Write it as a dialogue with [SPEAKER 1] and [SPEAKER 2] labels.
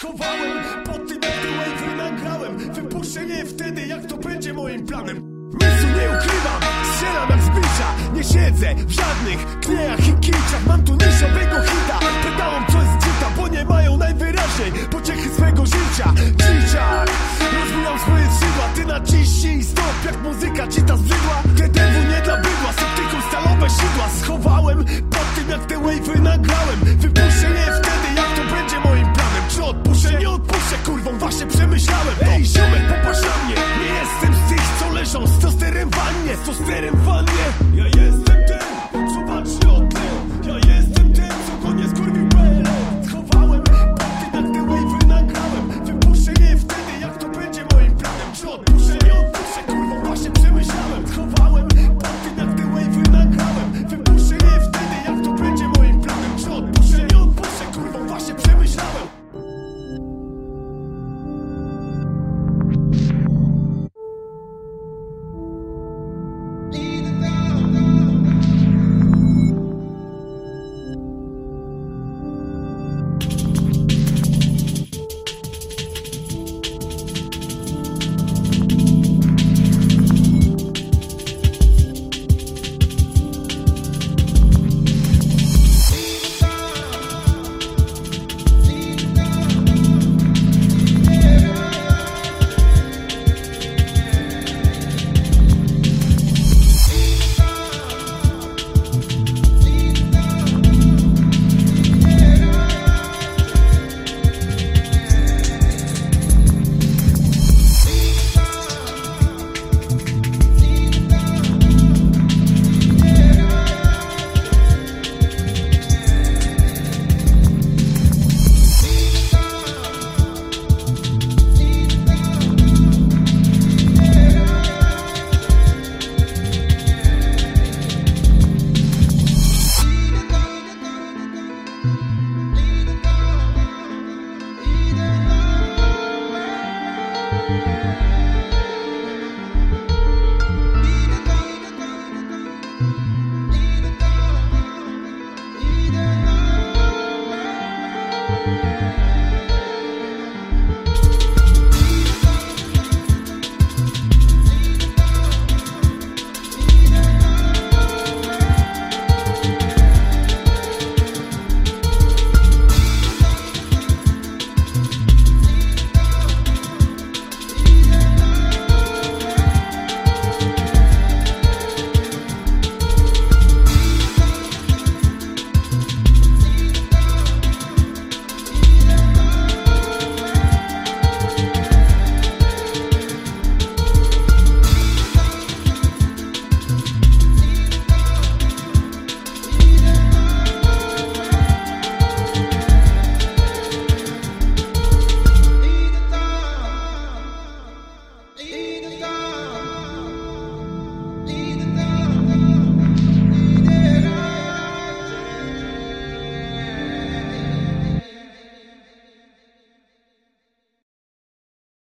[SPEAKER 1] schowałem Pod tym te wave'y nagrałem Wypuszczę je wtedy jak to będzie moim planem. Misu nie ukrywam, strzelam jak zbicza Nie siedzę w żadnych knejach i kiczach Mam tu niszowego hita. Pedałom co jest dzuta, bo nie mają najwyraźniej Pociechy swego życia. Dzieciak, rozwijam swoje skrzydła. Ty naciśnij stop, jak muzyka ci ta zbrzydła. TDW nie dla bydła, septyką stalowe sidła. Schowałem pod tym jak te wave'y nagrałem Wypuszczę je wtedy jak to będzie moim odpuszczę, nie odpuszczę, kurwą właśnie przemyślałem to. Ej ziomek,